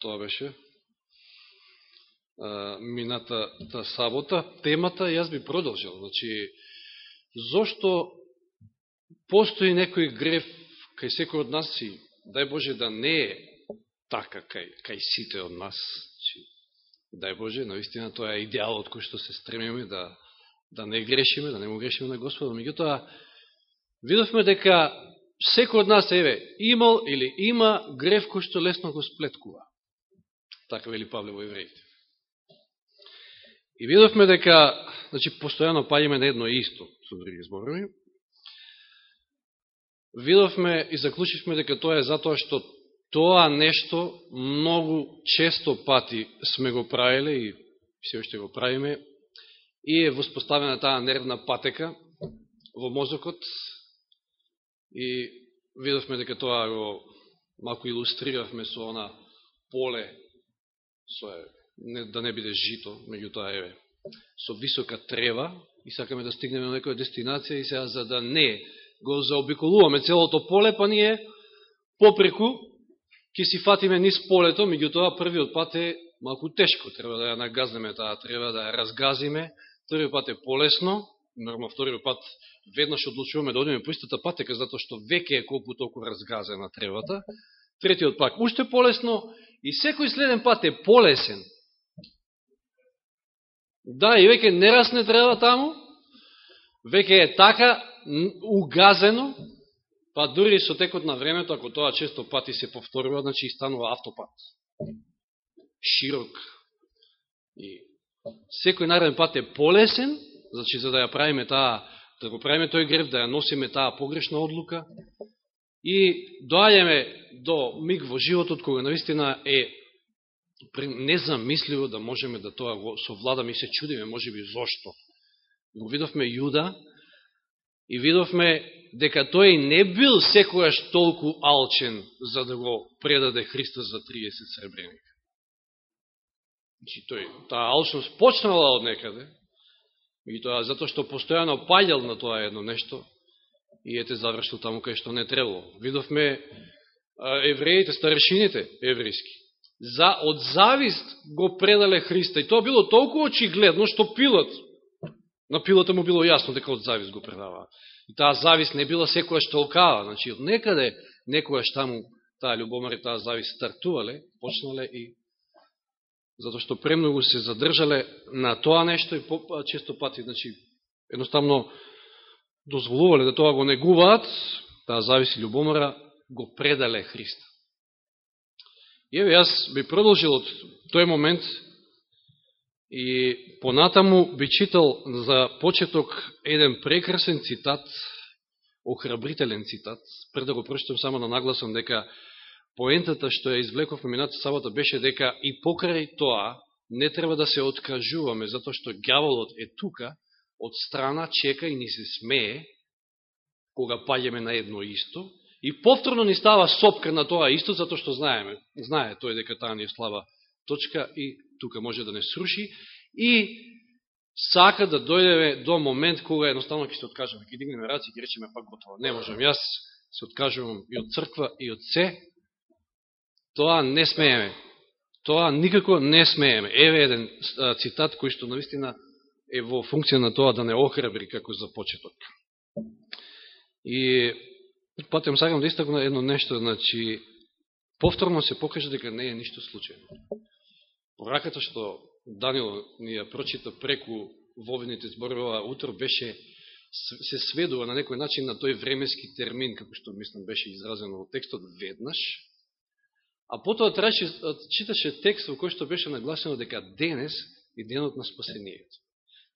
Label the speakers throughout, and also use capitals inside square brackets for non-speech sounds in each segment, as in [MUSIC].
Speaker 1: тоа беше мината та сабота. Темата јас би продолжил. Значи, зошто постои некој греф кај секој од нас и дај Боже да не е така кај, кај сите од нас. Значи, дај Боже, наистина тоа е идеалот кој што се стремиме да, да не грешиме, да не му грешиме на Господа. Меѓутоа, видовме дека секој од нас, еве, имал или има греф кој што лесно го сплеткува. Така вели Павле во евреите. И видовме дека, значи, постојано паѓаме на едно исто, со други зборови. Видовме и заклучивме дека тоа е затоа што тоа нешто многу често пати сме го правиле и се уште го правиме и е воспоставена таа нервна патека во мозокот и видовме дека тоа го малку илустриравме со она поле со не, да не биде жито, меѓутоа еве. Со висока трева и сакаме да стигнеме на некоја дестинација и сега за да не го заобиколуваме целото поле, па ние попреку ќе си фатиме низ полето, меѓутоа првиот пат е малку тешко, треба да ја нагазнеме таа треба да ја разгазиме, вториот пат е полесно, норма вториот пат веднаш одлучуваме да одиме по истата патека, затоа што веќе е колку толку разгазена тревата, третиот пак уште полесно и секој следен пат е полесен. Да, и веќе не расне трева таму, веќе е така угазено, Па дури со текот на времето, ако тоа често пати се повторува, значи и станува автопат. Широк. И секој нареден пат е полесен, значи за да ја правиме таа, да го правиме тој греф, да ја носиме таа погрешна одлука. И доаѓаме до миг во животот кога наистина е незамисливо да можеме да тоа го совладаме и се чудиме, може би зошто. Го видовме Јуда и видовме дека тој не бил секојаш толку алчен за да го предаде Христос за 30 сребреника. Значи, тој, таа алчност почнала од некаде, и тоа затоа што постојано паѓал на тоа едно нешто, и ете завршил таму кај што не требало. Видовме евреите, старешините еврејски. За, од завист го предале Христа. И тоа било толку очигледно, што Пилот, на Пилота му било јасно дека од завист го предаваа. И таа завист не била секојаш толкава. Значи, од некаде, некојаш таму, таа любомар и таа завист стартувале, почнале и затоа што премногу се задржале на тоа нешто и често пати, значи, едноставно дозволувале да тоа го негуваат, таа зависи и любомора, го предале Христа. И еве, јас би продолжил од тој момент И понатаму би читал за почеток еден прекрасен цитат, охрабрителен цитат, пред да го прочитам само на нагласам дека поентата што ја извлеков мината сабота беше дека и покрај тоа не треба да се откажуваме, затоа што гјаволот е тука, од страна, чека и ни се смее, кога паѓаме на едно исто, и повторно ни става сопка на тоа исто, затоа што знаеме, знае тој дека таа ни е слаба точка и тука може да не сруши и сака да дојдеме до момент кога едноставно ќе се откажеме, ќе дигнеме раци и ќе речеме пак готово. Не можам, јас се откажувам и од црква и од се. Тоа не смееме. Тоа никако не смееме. Еве еден цитат кој што наистина е во функција на тоа да не охрабри како за почеток. И патем сакам да истакна едно нешто, значи повторно се покажа дека не е ништо случајно. Пораката што Данил ни ја прочита преку вовините зборува утро беше се сведува на некој начин на тој времески термин, како што мислам беше изразено во текстот веднаш, а потоа трачи, читаше текст во кој што беше нагласено дека денес е денот на спасението.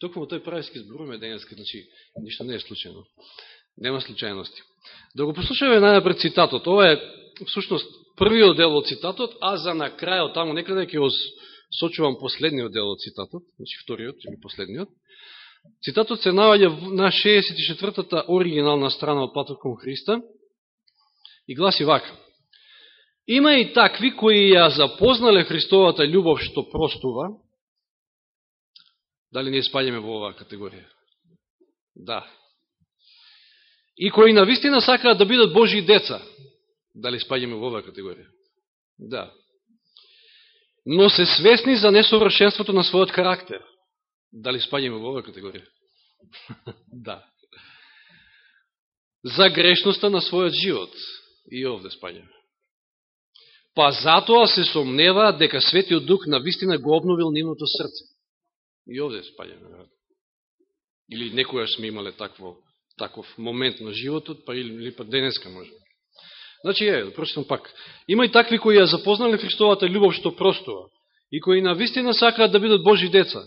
Speaker 1: Токму во тој прависки зборуваме денеска, значи ништо не е случајно. Нема случајности. Да го послушаме најнапред цитатот. Ова е, всушност, првиот дел од цитатот, а за на крајот, таму некаде ќе сочувам последниот дел од цитатот, значи вториот или последниот. Цитатот се наоѓа на 64-та оригинална страна од Патот кон Христа и гласи вака. Има и такви кои ја запознале Христовата љубов што простува. Дали не спаѓаме во оваа категорија? Да. И кои на вистина сакаат да бидат Божи деца. Дали спаѓаме во оваа категорија? Да. но се свесни за несовршенството на својот карактер. Дали спаѓаме во оваа категорија? [LAUGHS] да. За грешноста на својот живот. И овде спаѓаме. Па затоа се сомнева дека Светиот Дух на вистина го обновил нивното срце. И овде спаѓаме. Или некојаш сме имале такво, таков момент на животот, па или, или па денеска може. Значи, е, прочитам пак. Има и такви кои ја запознале Христовата љубов што простува и кои на вистина сакаат да бидат Божи деца,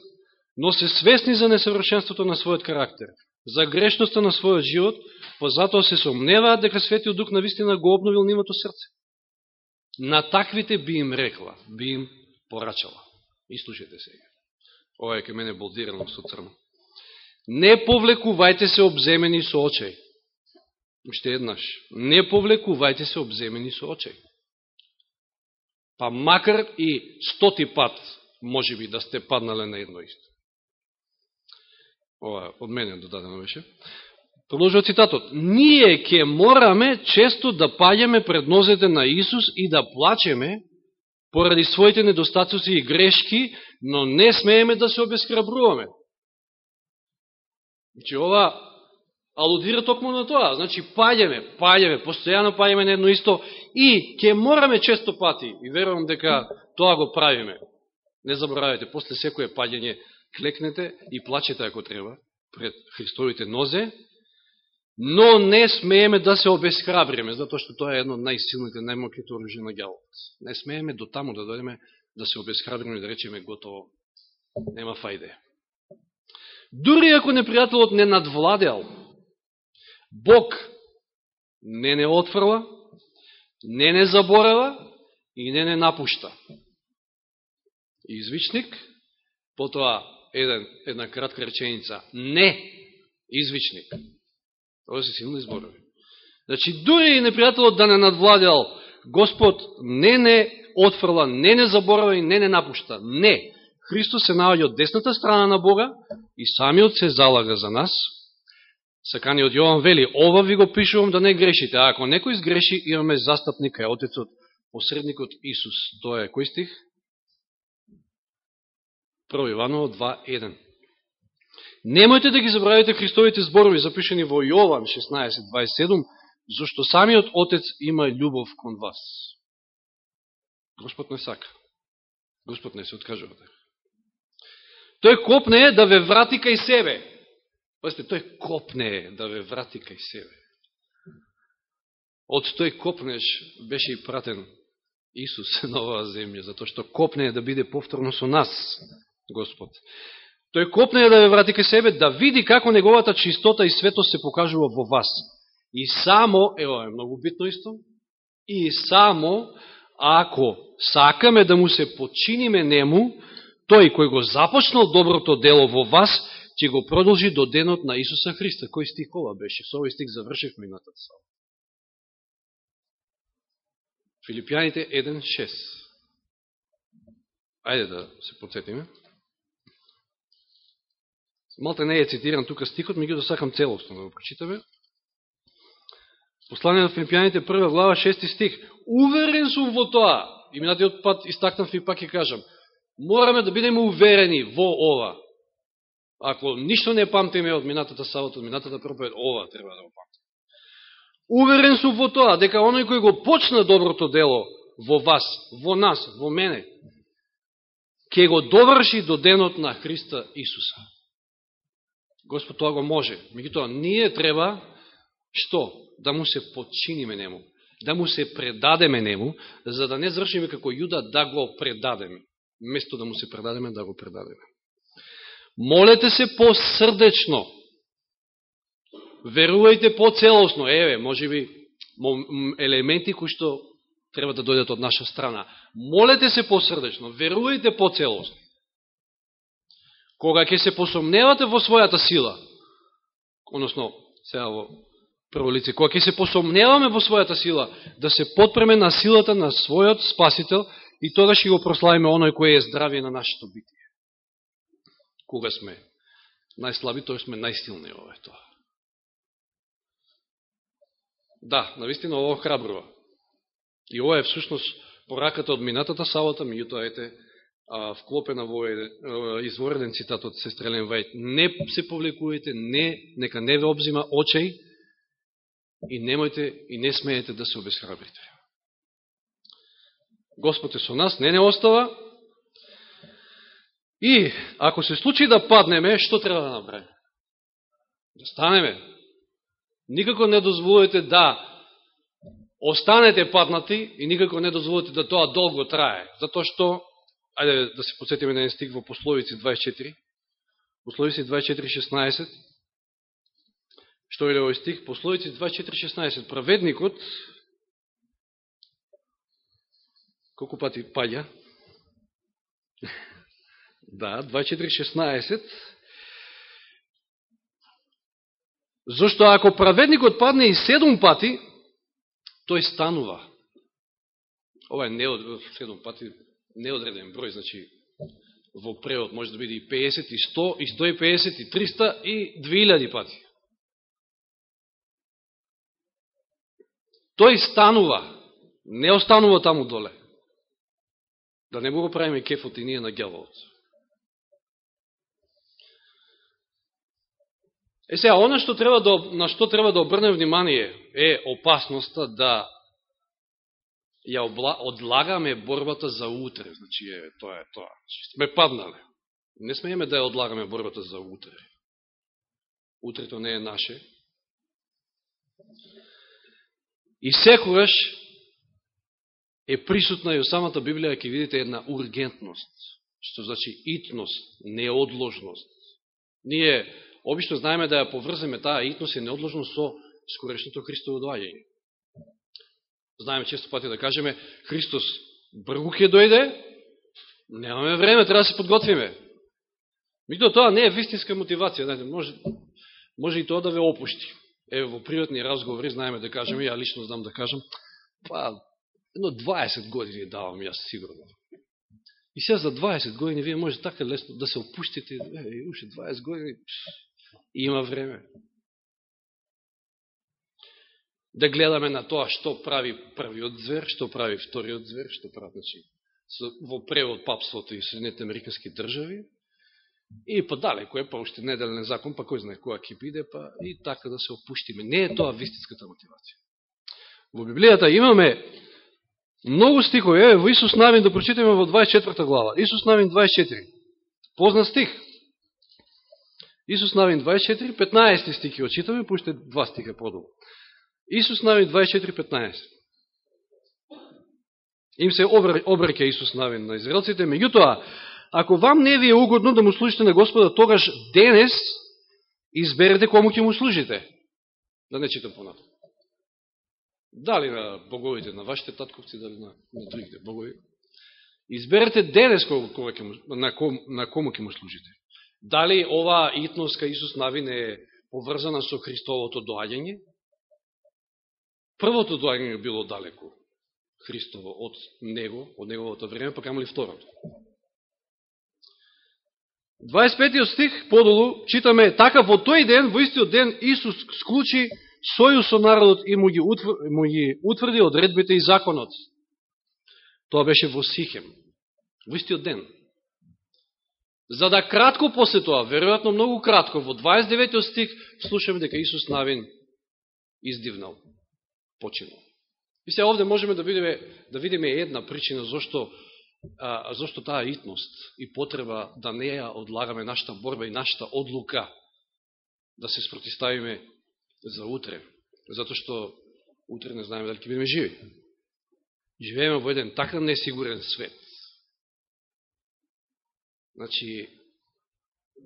Speaker 1: но се свесни за несовршенството на својот карактер, за грешноста на својот живот, па затоа се сомневаат дека Светиот Дух на вистина го обновил нивото срце. На таквите би им рекла, би им порачала. И слушайте сега. Ова е ке мене болдирано со црно. Не повлекувајте се обземени со очај. Уште еднаш. Не повлекувајте се обземени со очај. Па макар и стоти пат, може би, да сте паднале на едно исто. Ова од мене да додадено беше. Продолжува цитатот. Ние ќе мораме често да паѓаме пред нозете на Исус и да плачеме поради своите недостатоци и грешки, но не смееме да се обескрабруваме. Значи, ова алудира токму на тоа. Значи, паѓаме, паѓаме, постојано паѓаме на едно исто и ќе мораме често пати, и верувам дека тоа го правиме. Не заборавајте, после секоје паѓање, клекнете и плачете ако треба, пред Христовите нозе, но не смееме да се обесхрабриме, затоа што тоа е едно од најсилните, најмоките оружие на гјалот. Не смееме до таму да дојдеме да се обесхрабриме и да речеме готово, нема фајде. Дури ако непријателот не надвладел, Бог не не отфрла, не не заборава и не не напушта. Извичник, потоа еден, една кратка реченица. Не, извичник. Ова се силни зборови. Значи, дури и непријателот да не надвладел, Господ не не отфрла, не не заборава и не не напушта. Не. Христос се наоѓа од десната страна на Бога и самиот се залага за нас. Саканиот Јован вели, ова ви го пишувам да не грешите, а ако некој сгреши, имаме застапника, е Отецот, посредникот Исус. Тоа е кој стих? 1 Иваново 2.1. Немојте да ги забравите Христовите зборови, запишени во Јован 16.27, зашто самиот Отец има љубов кон вас. Господ не сака. Господ не се откажува. Да. Тој копне да ве врати кај себе. Пазите, тој копне да ве врати кај себе. Од тој копнеш беше и пратен Исус [LAUGHS] на оваа земја, затоа што копне да биде повторно со нас. Господ. Тој копне да ве врати ке себе, да види како неговата чистота и светост се покажува во вас. И само, ево е многу битно исто, и само ако сакаме да му се починиме нему, тој кој го започнал доброто дело во вас, ќе го продолжи до денот на Исуса Христа. Кој стих ова беше? Со овој стих завршив минатата сала. Филипијаните 1.6. Ајде да се подсетиме. Малте не е цитиран тука стихот, ми ги досакам да целосно да го прочитаме. Послание на Филипјаните, прва глава, шести стих. Уверен сум во тоа, и минатиот пат истакнав и пак ќе кажам, мораме да бидеме уверени во ова. Ако ништо не памтиме од минатата савата, од минатата проповед, ова треба да го памтиме. Уверен сум во тоа, дека оној кој го почна доброто дело во вас, во нас, во мене, ќе го доврши до денот на Христа Исуса. Господ тоа го може. Меѓутоа, ние треба, што? Да му се подчиниме нему. Да му се предадеме нему, за да не завршиме како Јуда да го предадеме. Место да му се предадеме, да го предадеме. Молете се посрдечно. Верувајте поцелосно. Еве, може би, елементи кои што треба да дојдат од наша страна. Молете се посрдечно. Верувајте поцелосно кога ќе се посомневате во својата сила, односно, сега во прво лице, кога ќе се посомневаме во својата сила, да се подпреме на силата на својот спасител и тогаш ќе го прославиме оној кој е здравие на нашето битие. Кога сме најслаби, тој сме најсилни ова е тоа. Да, навистина ово храбрува. И ова е всушност пораката од минатата салата, меѓутоа ете, вклопена во изворен цитат од сестрелен Вајт. Не се повлекувате, не, нека не ве обзима очеј и немојте и не смеете да се обесхрабрите. Господ е со нас, не не остава. И ако се случи да паднеме, што треба да направиме? Да станеме. Никако не дозволите да останете паднати и никако не дозволите да тоа долго трае. Затоа што, ајде да се подсетиме на еден стик во Пословици 24, Пословици 24.16, што е овој стик? Пословици 24.16, праведникот, колку пати паѓа? [LAUGHS] да, 24.16, Зошто ако праведникот падне и седум пати, тој станува. Ова е неод, седум пати неодреден број, значи во превод може да биде и 50, и 100, и 150, и 300, и 2000 пати. Тој станува, не останува таму доле. Да не го правиме кефот и ние на гјаволот. Е сега, оно што треба да, на што треба да обрнем внимание е опасноста да ја одлагаме борбата за утре. Значи, е, тоа е тоа. Значи, ме сме паднале. Не смееме да ја одлагаме борбата за утре. Утрето не е наше. И секогаш е присутна и у самата Библија ќе видите една ургентност, што значи итност, неодложност. Ние обично знаеме да ја поврземе таа итност и неодложност со скорешното Христово доаѓање. Да знаеме често пати да кажеме, Христос бргу ќе дојде, немаме време, треба да се подготвиме. Мито тоа не е вистинска мотивација, знаете, може, може и тоа да ве опушти. Еве во приватни разговори знаеме да кажеме, ја лично знам да кажам, па, едно 20 години давам јас сигурно. И сега за 20 години вие може така лесно да се опуштите, е, уште 20 години, има време. Да гледаме на тоа што прави првиот звер, што прави вториот звер, што прави, значи, во превод папството и Соединените Американски држави, и па подалеко е, па уште неделен закон, па кој знае која ќе биде, па и така да се опуштиме. Не е тоа вистинската мотивација. Во Библијата имаме многу стихови, еве во Исус Навин да прочитаме во 24 глава. Исус Навин 24. Позна стих. Исус Навин 24, 15 стихи очитаме, пуште два стиха подолу. Исус Навин 24:15. Им се обреке Исус Навин на израелците, меѓутоа, ако вам не ви е угодно да му служите на Господа, тогаш денес изберете кому ќе му служите. Да не читам понатаму. Дали на боговите, на вашите татковци, дали на, на другите богови. Изберете денес кога ќе му, на, ком, на кому ќе му служите. Дали ова итноска Исус Навин е поврзана со Христовото доаѓање? Првото доаѓање било далеко Христово од него, од неговото време, па камо ли второто? 25 стих подолу читаме така во тој ден, во истиот ден Исус склучи соју со народот и му ги, утврди, му ги утврди одредбите и законот. Тоа беше во Сихем, во истиот ден. За да кратко после тоа, веројатно многу кратко, во 29 стих, слушаме дека Исус Навин издивнал, починал. И се овде можеме да видиме, да видиме една причина зашто, а, зашто таа итност и потреба да не ја одлагаме нашата борба и нашата одлука да се спротиставиме за утре. Зато што утре не знаеме дали ќе бидеме живи. Живееме во еден така несигурен свет Значи,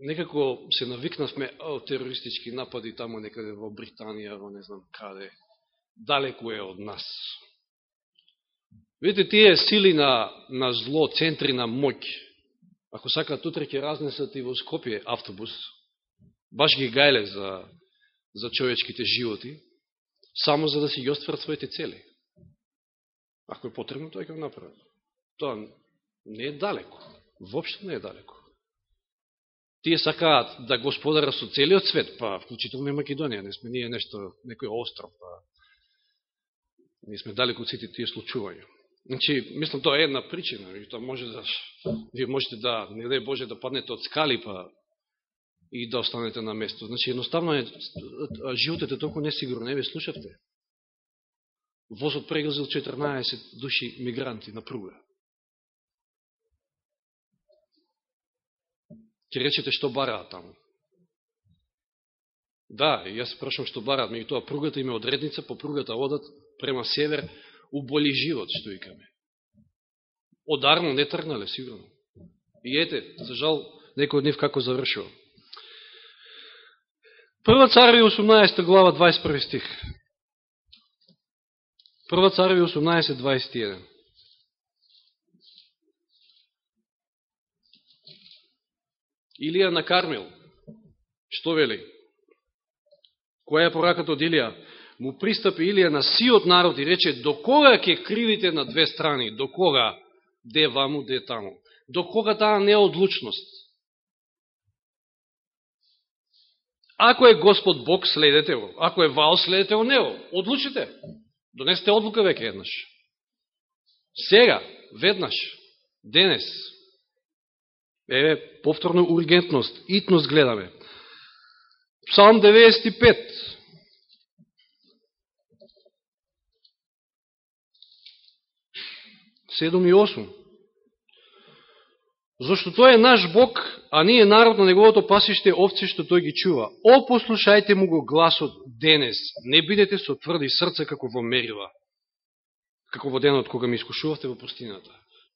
Speaker 1: некако се навикнавме о, терористички напади тамо некаде во Британија, во не знам каде. Далеко е од нас. Видите, тие сили на, на зло, центри на моќ, ако сакат утре ќе разнесат и во Скопје автобус, баш ги гајле за, за човечките животи, само за да си ги остварат своите цели. Ако е потребно, тоа ќе го направат. Тоа не е далеко. Вопшто не е далеко. Тие сакаат да господарат со целиот свет, па вклучително и Македонија, не сме ние нешто, некој остров, па не сме далеко од сите тие случувања. Значи, мислам, тоа е една причина. И тоа може да, вие можете да, не дај Боже, да паднете од скали, па и да останете на место. Значи, едноставно е, животот е толку несигурно. Не ви слушавте. Возот прегазил 14 души мигранти на пруга. Ке речете што бараат таму. Да, и јас прашам што бараат, меѓу тоа пругата има одредница, по пругата одат према север, уболи живот, што викаме. Одарно не тргнале, сигурно. И ете, за жал, некој од нив како завршува. Прва цареви 18 глава 21 стих. Прва цареви 18 21. Илија накармил. Што вели? Која е пораката од Илија? Му пристапи Илија на сиот народ и рече, до кога ќе кривите на две страни? До кога? Де ваму, де таму? До кога таа неодлучност? Ако е Господ Бог, следете го. Ако е Вал, следете го него. Одлучите. Донесете одлука веќе еднаш. Сега, веднаш, денес, Еве, повторно ургентност, итност гледаме. Псалм 95. 7 и осум. Зошто тој е наш Бог, а ние народ на неговото пасиште овци што тој ги чува. О, послушајте му го гласот денес. Не бидете со тврди срца како во мерила. Како во денот кога ми искушувавте во пустината.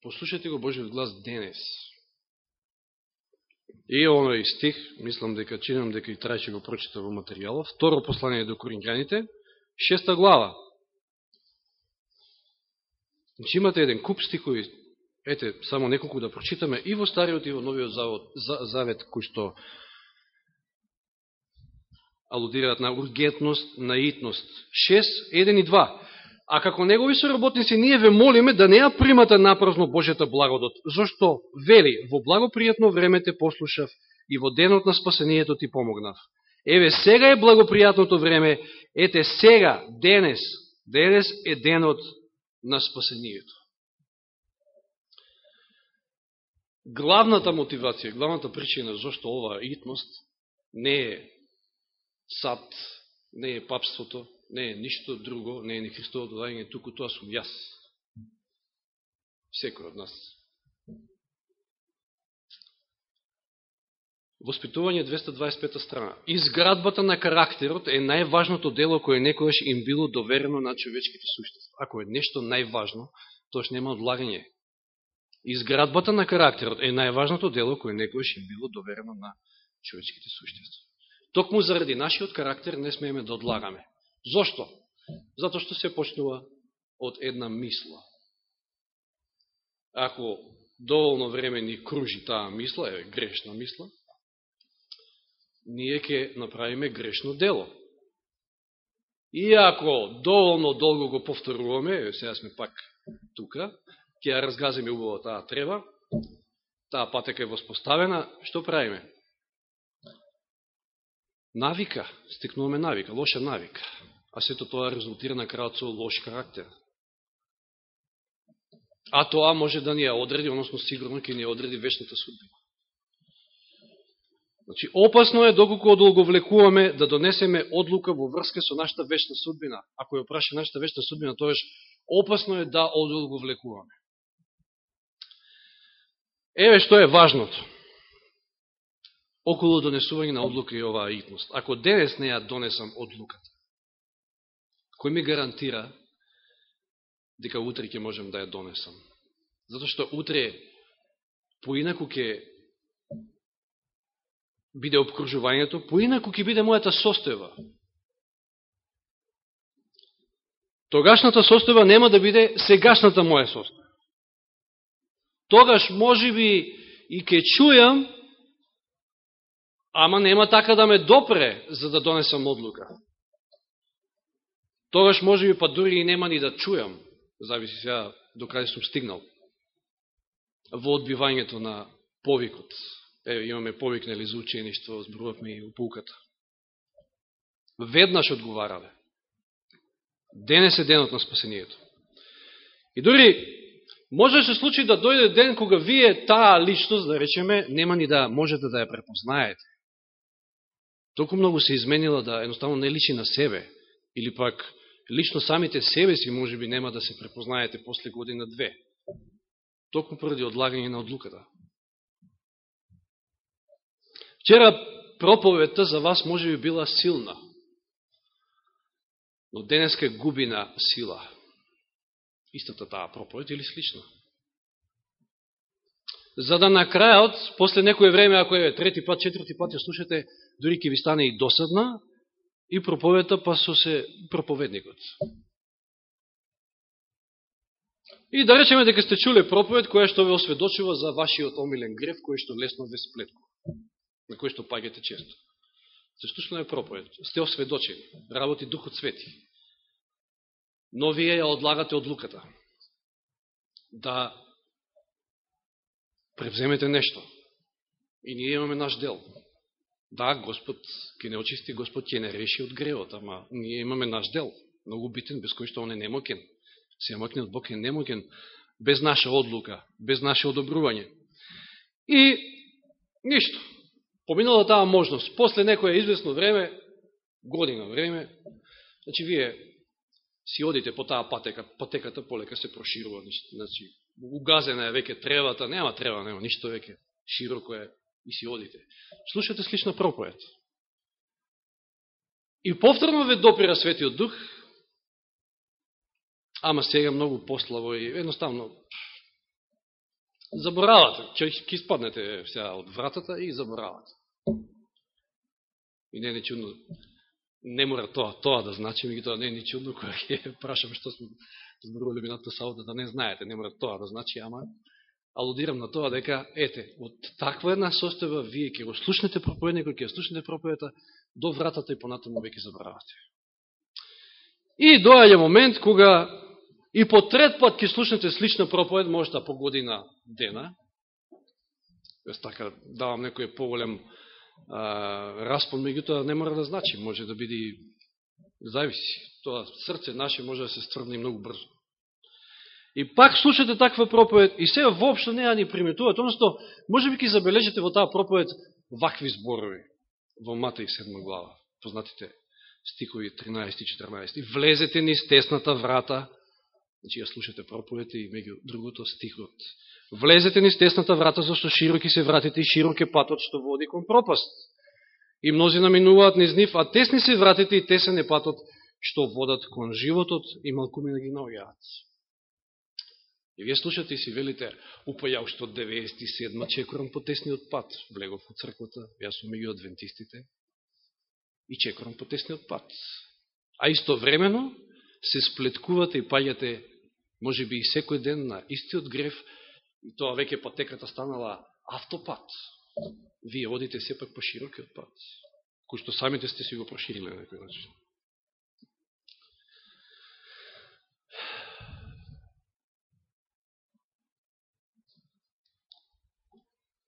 Speaker 1: Послушајте го Божиот глас денес. И оној стих, мислам дека чинам дека и трајче го прочита во материјалот, второ послание до Коринјаните, шеста глава. Значи имате еден куп стихови, ете, само неколку да прочитаме и во Стариот и во Новиот завод, завет, кој што алудираат на ургентност, на итност. 6, 1 и 2. А како негови соработници, ние ве молиме да не ја примате напразно Божјата благодот, зашто вели, во благопријатно време те послушав и во денот на спасението ти помогнав. Еве, сега е благопријатното време, ете сега, денес, денес е денот на спасението. Главната мотивација, главната причина зашто ова итност не е сад, не е папството, не е ништо друго, не е ни Христово додајање, туку тоа сум јас. Секој од нас. Воспитување 225 страна. Изградбата на карактерот е најважното дело кое некојаш им било доверено на човечките суштества. Ако е нешто најважно, тоаш нема одлагање. Изградбата на карактерот е најважното дело кое некојаш им било доверено на човечките суштества. Токму заради нашиот карактер не смееме да одлагаме. Зошто? Зато што се почнува од една мисла. Ако доволно време ни кружи таа мисла, е грешна мисла, ние ќе направиме грешно дело. И ако доволно долго го повторуваме, сега сме пак тука, ќе ја разгазиме убаво таа трева, таа патека е воспоставена, што правиме? Навика, стекнуваме навика, лоша навика а сето тоа резултира на крајот со лош карактер. А тоа може да ни ја одреди, односно сигурно ќе ни ја одреди вечната судбина. Значи, опасно е доколку одолговлекуваме да донесеме одлука во врска со нашата вечна судбина. Ако ја праша нашата вечна судбина, тоа опасно е да одолговлекуваме. Еве што е важното околу донесување на одлука и оваа итност. Ако денес не ја донесам одлуката, кој ми гарантира дека утре ќе можем да ја донесам. Зато што утре поинаку ќе биде обкружувањето, поинаку ќе биде мојата состојба. Тогашната состојба нема да биде сегашната моја состојба. Тогаш може би и ке чујам, ама нема така да ме допре за да донесам одлука тогаш може би па дури и нема ни да чујам, зависи сега до каде сум стигнал, во одбивањето на повикот. Е, имаме повикнали за учеништво, зборувавме и упулката. Веднаш одговарале. Денес е денот на спасението. И дури Може да се случи да дојде ден кога вие таа личност, да речеме, нема ни да можете да ја препознаете. Толку многу се изменила да едноставно не личи на себе, или пак лично самите себе си може би нема да се препознаете после година две. Токму поради одлагање на одлуката. Вчера проповедта за вас може би била силна, но денеска губи на сила. Истата таа проповед или слична. За да на крајот, после некој време, ако е трети пат, четврти пат ја слушате, дори ќе ви стане и досадна, и проповедта па со се проповедникот. И да речеме дека сте чуле проповед која што ве осведочува за вашиот омилен греф, кој што лесно ве сплеткува на кој што пагете често. Се е проповед, сте осведочени, работи Духот Свети. Но вие ја одлагате одлуката да превземете нешто. И ние имаме наш дел. Да, Господ ќе не очисти, Господ ќе не реши од гревот, ама ние имаме наш дел, многу битен, без кој што он е немокен. Семокниот Бог е немокен, без наша одлука, без наше одобрување. И ништо. Поминала таа можност. После некоја известно време, година време, значи вие си одите по таа патека, патеката полека се проширува, значи угазена е веќе тревата, нема трева, нема ништо веќе, широко е и си одите. Слушате слична проповед. И повторно ве допира Светиот Дух, ама сега многу пославо и едноставно заборавате. Ќе, испаднете сега од вратата и заборавате. И не е чудно. Не мора тоа, тоа да значи, ми тоа не е ни чудно, кога ќе [LAUGHS] прашам што сме зборували минатата сабота, да не знаете, не мора тоа да значи, ама алудирам на тоа дека, ете, од таква една состојба, вие ќе го слушнете проповедникот, ќе слушнете проповедата до вратата и понатаму веќе заборавате. И доаѓа момент кога и по трет пат ќе слушнете слична проповед, можда по година дена, Јас така давам некој поголем а, распон, меѓутоа не мора да значи, може да биде зависи. Тоа срце наше може да се стврне многу брзо. И пак слушате таква проповед и се воопшто не ја ни приметуват, односто, може би ќе забележите во таа проповед вакви зборови во Матеј 7 глава, познатите стикови 13-14. Влезете ни с тесната врата, значи ја слушате проповете и меѓу другото стихот. Влезете ни стесната врата, зашто широки се вратите и широк е патот што води кон пропаст. И мнози наминуваат низ нив, а тесни се вратите и тесен е патот што водат кон животот и малкумина да ги наоѓаат. И вие слушате и си велите, упа што уште од 97 чекорам по тесниот пат. Влегов од црквата, јас сум меѓу адвентистите и чекорам по тесниот пат. А истовремено се сплеткувате и паѓате, може би и секој ден на истиот греф, и тоа веќе патеката станала автопат. Вие одите сепак по широкиот пат, кој што самите сте си го прошириле на некој начин.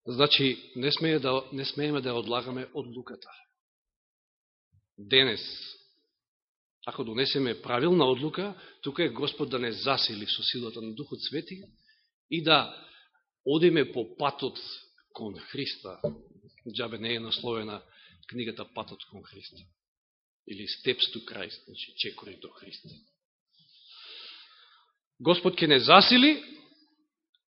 Speaker 1: Значи, не смееме да, не смееме да одлагаме одлуката. Денес, ако донесеме правилна одлука, тука е Господ да не засили со силата на Духот Свети и да одиме по патот кон Христа. Джабе не е насловена книгата Патот кон Христа. Или Steps to Christ, значи чекори до Христа. Господ ке не засили,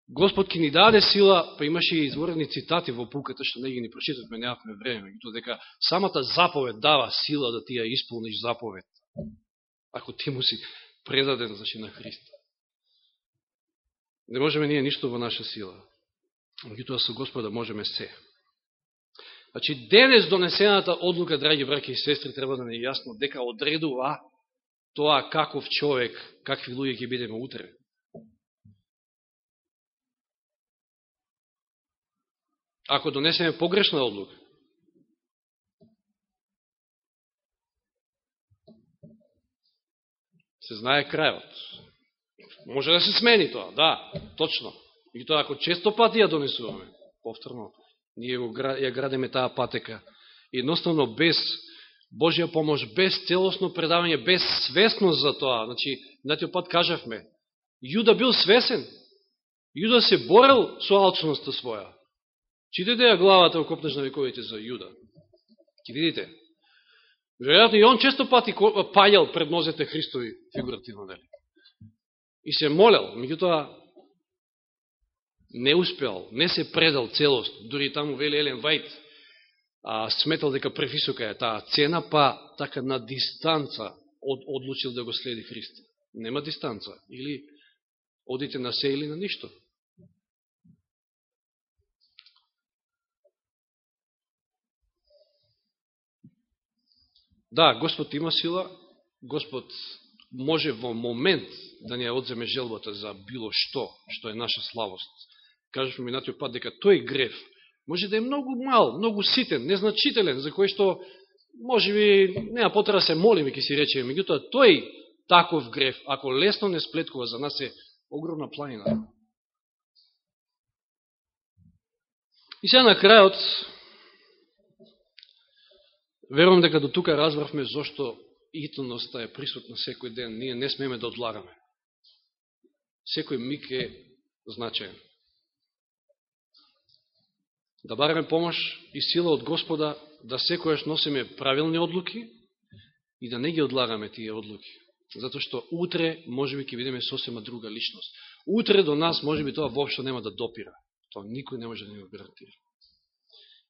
Speaker 1: Господ ке ни даде сила, па имаше и изворени цитати во пуката, што не ги ни прочитавме, неавме време, и дека самата заповед дава сила да ти ја исполниш заповед, ако ти му си предаден значи, на Христа. Не можеме ние ништо во наша сила, меѓутоа со Господа можеме се. Значи, денес донесената одлука, драги браки и сестри, треба да не е јасно дека одредува тоа каков човек, какви луѓе ќе бидеме утре. ако донесеме погрешна одлука. Се знае крајот. Може да се смени тоа, да, точно. И тоа ако често пати ја донесуваме, повторно, ние ја градиме таа патека, едноставно без Божија помош, без целосно предавање, без свесност за тоа. Значи, на пат кажавме, Јуда бил свесен, Јуда се борел со алчността своја. Читете ја главата во копнеш на вековите за Јуда. Ке видите. Веројатно и он често пати пајал пред нозете Христови, фигуративно, дали. И се молел, меѓутоа не успеал, не се предал целост. дури таму вели Елен Вајт, а, сметал дека превисока е таа цена, па така на дистанца од, одлучил да го следи Христа. Нема дистанца. Или одите на се или на ништо. Да, Господ има сила, Господ може во момент да не одземе желбата за било што, што е наша славост. Кажешме минатиот пат дека тој греф може да е многу мал, многу ситен, незначителен, за кој што може би нема потреба да се молиме, ке си речеме, меѓутоа тој таков греф, ако лесно не сплеткува за нас е огромна планина. И сега на крајот, Верувам дека до тука разбравме зошто итоноста е присутна секој ден. Ние не смеме да одлагаме. Секој миг е значаен. Да бараме помош и сила од Господа да секојаш носиме правилни одлуки и да не ги одлагаме тие одлуки. Затоа што утре може би ќе видиме сосема друга личност. Утре до нас може би тоа воопшто нема да допира. Тоа никој не може да ни го гарантира.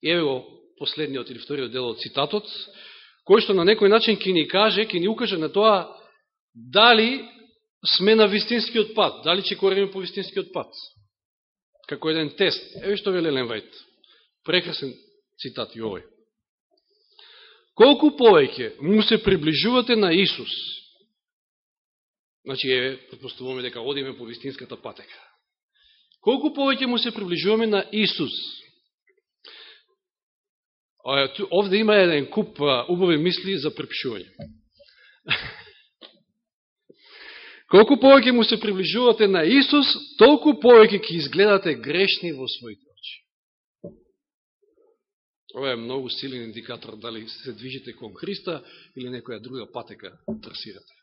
Speaker 1: И еве го последниот или вториот дел од цитатот, кој што на некој начин ќе ни каже, ќе ни укаже на тоа дали сме на вистинскиот пат, дали ќе кореме по вистинскиот пат. Како еден тест. Еве што вели Ленвајт. Прекрасен цитат и овој. Колку повеќе му се приближувате на Исус, значи, еве, предпоставуваме дека одиме по вистинската патека. Колку повеќе му се приближуваме на Исус, Овде има еден куп убави мисли за препишување. [LAUGHS] Колку повеќе му се приближувате на Исус, толку повеќе ќе изгледате грешни во своите очи. Ова е многу силен индикатор дали се движите кон Христа или некоја друга патека трасирате.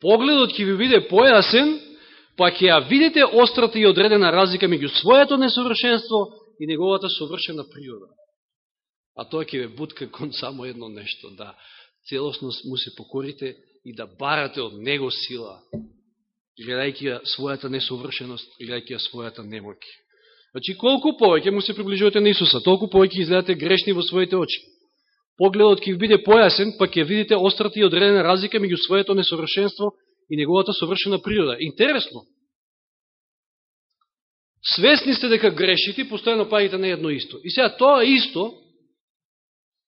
Speaker 1: Погледот ќе ви биде појасен, па ќе ја видите острата и одредена разлика меѓу своето несовршенство и неговата совршена природа. А тоа ќе ве бутка кон само едно нешто, да целосно му се покорите и да барате од него сила, гледајќи ја својата несовршеност, гледајќи ја својата немоќ. Значи, колку повеќе му се приближувате на Исуса, толку повеќе изгледате грешни во своите очи. Погледот ќе ви биде појасен, па ќе видите острата и одредена разлика меѓу своето несовршенство и неговата совршена природа. Интересно, Свесни сте дека грешите и постојано паѓате на едно исто. И сега тоа исто,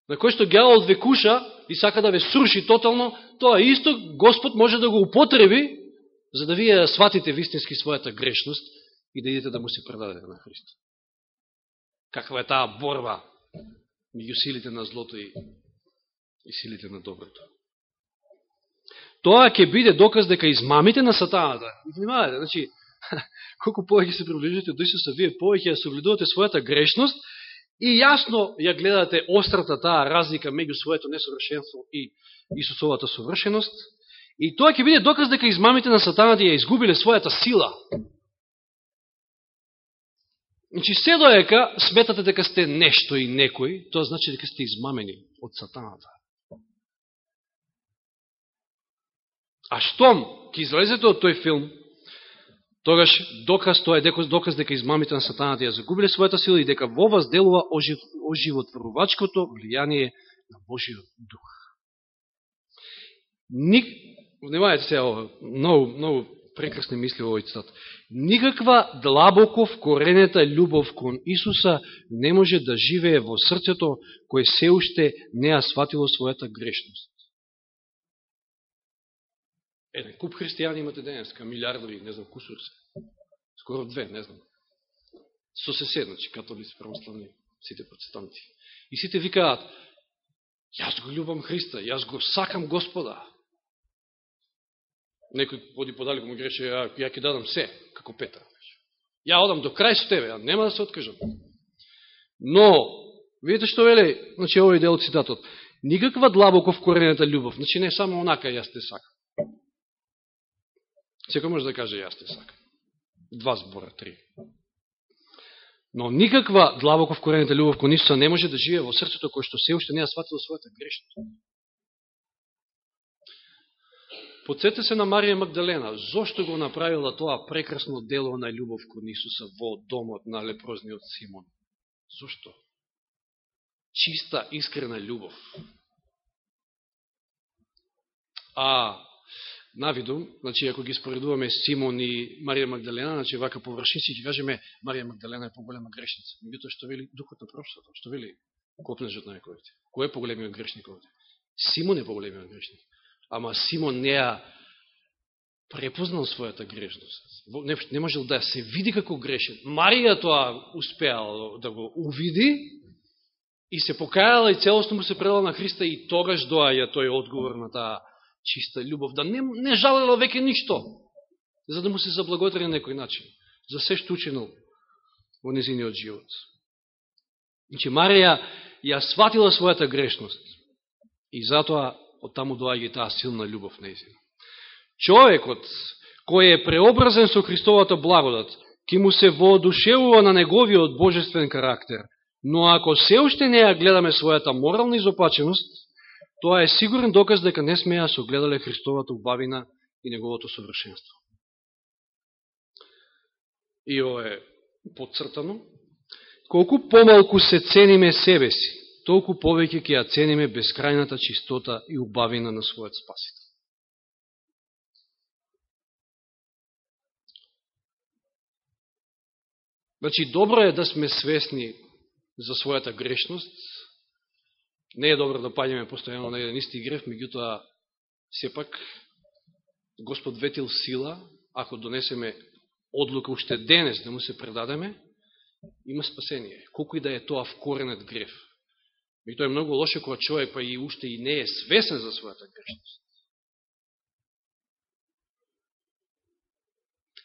Speaker 1: на кој што гјаволот ве куша и сака да ве сруши тотално, тоа исто Господ може да го употреби, за да вие сватите вистински својата грешност и да идете да му се предадете на Христос. Каква е таа борба меѓу силите на злото и, и силите на доброто. Тоа ќе биде доказ дека измамите на сатаната. Внимавате, значи, [LAUGHS] колку повеќе се приближите до Исуса, вие повеќе да ја согледувате својата грешност и јасно ја гледате острата таа разлика меѓу своето несовршенство и Исусовата совршеност. И тоа ќе биде доказ дека измамите на сатаната ја изгубиле својата сила. Значи, се доека сметате дека сте нешто и некој, тоа значи дека сте измамени од сатаната. А штом ќе излезете од тој филм, тогаш доказ тоа е доказ дека измамите на сатаната ја загубиле својата сила и дека во вас делува оживотворувачкото влијание на Божиот дух. Ник... Внимајте се ова, многу, многу прекрасни мисли во овој цитат. Никаква длабоко вкоренета љубов кон Исуса не може да живее во срцето кое се уште не ја сватило својата грешност. Еден куп христијани имате денеска, милиардови, не знам, кусур се. Скоро две, не знам. Со се католици, православни, сите протестанти. И сите викаат, јас го љубам Христа, јас го сакам Господа. Некој поди подалеку му греше, ја, ја ќе дадам се, како Петар. Ја одам до крај со тебе, а нема да се откажам. Но, видите што веле, значи, овој дел од цитатот, никаква длабоко вкоренета љубов, значи не само онака јас те сакам. Секој може да каже јас не сакам. два збора, три. Но никаква длабоко вкорената љубов кон Исуса не може да живее во срцето кој што се уште не ја сватило својата грешност. Подсете се на Марија Магдалена, зошто го направила тоа прекрасно дело на љубов кон Исуса во домот на лепрозниот Симон? Зошто? Чиста, искрена љубов. А навидум, значи ако ги споредуваме Симон и Марија Магдалена, значи вака површници ќе кажеме Марија Магдалена е поголема грешница. Меѓутоа што вели духот на пророкството, што вели копнежот на нековите? Кој е поголемиот грешник овде? Симон е поголемиот грешник. Ама Симон не ја препознал својата грешност. Не, не можел да се види како грешен. Марија тоа успеала да го увиди и се покајала и целосно му се предала на Христа и тогаш доаја тој одговор на таа чиста љубов. Да не, не жалела веќе ништо, за да му се заблагодари на некој начин. За се што учинал во незиниот живот. Значи Марија ја сватила својата грешност и затоа од таму доаѓа таа силна љубов незина. Човекот кој е преобразен со Христовата благодат, ќе му се воодушевува на неговиот божествен карактер, но ако се уште не ја гледаме својата морална изопаченост, тоа е сигурен доказ дека не сме ја согледале Христовата убавина и неговото совршенство. И ово е подцртано. Колку помалку се цениме себе си, толку повеќе ќе ја цениме бескрајната чистота и убавина на својот спасител. Значи, добро е да сме свесни за својата грешност. Не е добро да паѓаме постојано на еден исти греф, меѓутоа, сепак, Господ ветил сила, ако донесеме одлука уште денес да му се предадеме, има спасение. Колку и да е тоа вкоренет греф. И тоа е многу лошо кога човек па и уште и не е свесен за својата грешност.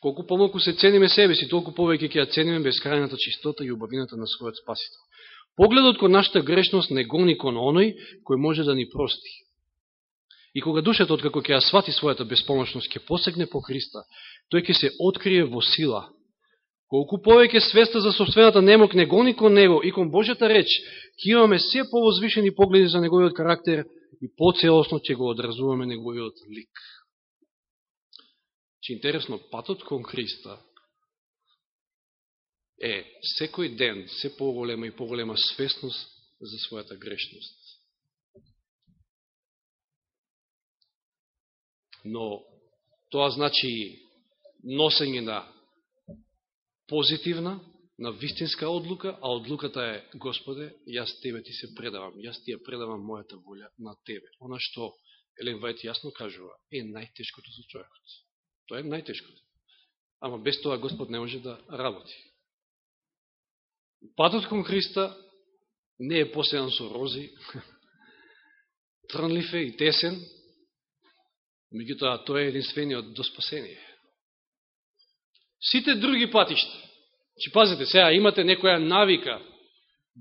Speaker 1: Колку помалку се цениме себе си, толку повеќе ќе ја цениме безкрајната чистота и убавината на својот спасител. Погледот кон нашата грешност не гони кон оној кој може да ни прости. И кога душата, откако ќе ја свати својата беспомощност, ќе посегне по Христа, тој ќе се открие во сила, Колку повеќе свеста за собствената немок не гони кон него и кон Божјата реч, ќе имаме се повозвишени погледи за неговиот карактер и поцелосно ќе го одразуваме неговиот лик. Че интересно, патот кон Христа е секој ден се поголема и поголема свесност за својата грешност. Но тоа значи носење на позитивна, на вистинска одлука, а одлуката е, Господе, јас Тебе ти се предавам, јас ти ја предавам мојата волја на Тебе. Она што Елен Вајт јасно кажува, е најтешкото за човекот. Тоа е најтешкото. Ама без тоа Господ не може да работи. Патот кон Христа не е поседан со рози, [LAUGHS] трнлив е и тесен, меѓутоа тоа е единствениот до спасение. Сите други патишта. че пазите, сега имате некоја навика,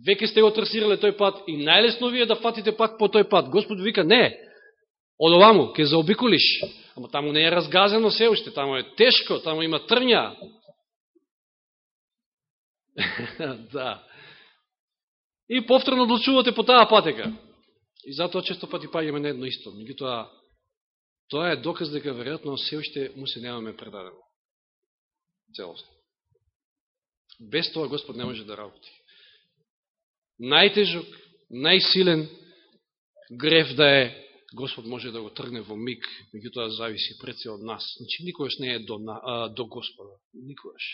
Speaker 1: веќе сте го трсирале тој пат и најлесно вие да фатите пак по тој пат. Господ вика, не, од оваму, ке заобиколиш. Ама таму не е разгазено се уште, таму е тешко, таму има трња. [LAUGHS] да. И повторно одлучувате по таа патека. И затоа често пати паѓаме на едно исто. Меѓутоа, тоа е доказ дека веројатно се уште му се немаме предадено целосно. Без тоа Господ не може да работи. Најтежок, најсилен греф да е, Господ може да го тргне во миг, меѓутоа зависи пред се од нас. Значи, никогаш не е до, а, до Господа. Никогаш.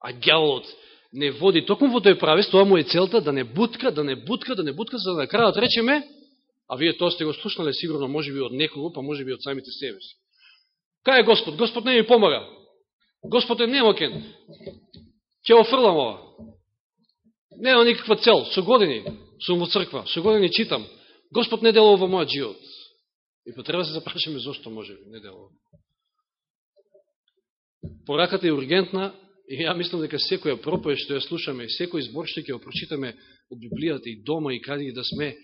Speaker 1: А гјалот не води токму во тој правец, тоа му е целта да не бутка, да не бутка, да не бутка, за да на крајот речеме, а вие тоа сте го слушнале сигурно, може би од некого, па може би од самите себе си. Кај е Господ? Господ не ми помага. Господ е немокен. Ќе офрлам ова. Нема никаква цел. Со години сум во црква, со години читам. Господ не делува во мојот живот. И па потреба да се запрашаме зашто може би не делува. Пораката е ургентна и ја мислам дека секоја проповед што ја слушаме, секој збор што ќе го прочитаме од Библијата и дома и каде и да сме,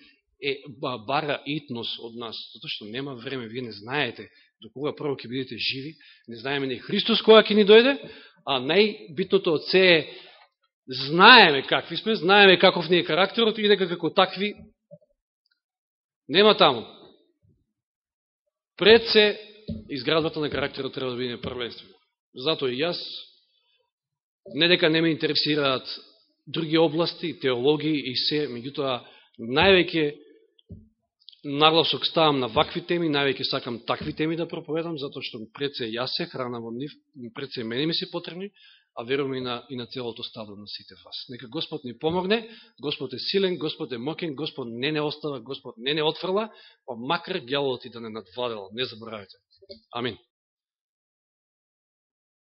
Speaker 1: е бара итнос од нас, затоа што нема време, вие не знаете до кога прво ќе бидете живи, не знаеме ни Христос кога ќе ни дојде, а најбитното од се е знаеме какви сме, знаеме каков ни е карактерот и дека како такви нема таму. Пред се изградбата на карактерот треба да биде првенствено. Затоа и јас, не дека не ме интересираат други области, теологии и се, меѓутоа, највеќе нагласок ставам на вакви теми, највеќе сакам такви теми да проповедам, затоа што пред се јас се хранам од нив, пред се мене ми се потребни, а верувам и на, и на целото стадо на сите вас. Нека Господ ни помогне, Господ е силен, Господ е мокен, Господ не не остава, Господ не не отфрла, па макар гјалот и да не надвладела, не заборавите. Амин.